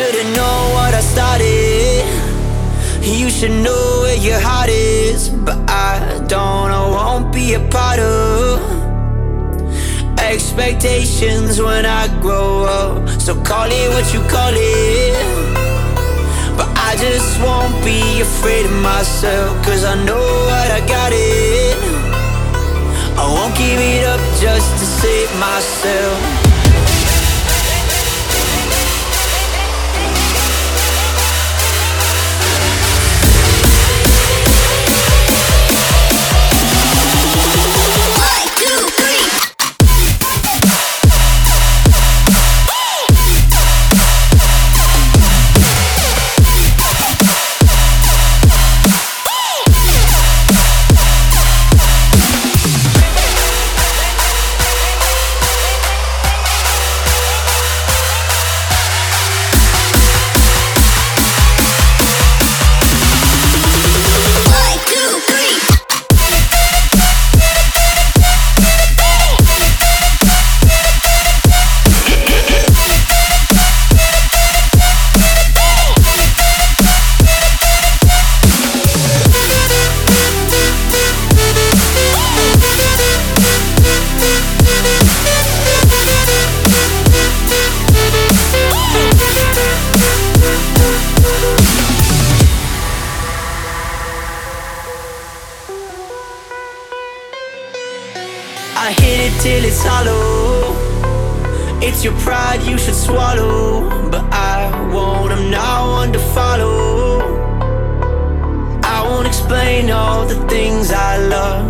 should've known what I started. You should know where your heart is, but I don't. I won't be a part of expectations when I grow up. So call it what you call it. But I just won't be afraid of myself, cause I know what I got it. I won't give it up just to save myself. Hit it till it's hollow. It's your pride you should swallow. But I won't, I'm not one to follow. I won't explain all the things I love.